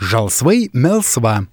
Жалсвей Мелсва.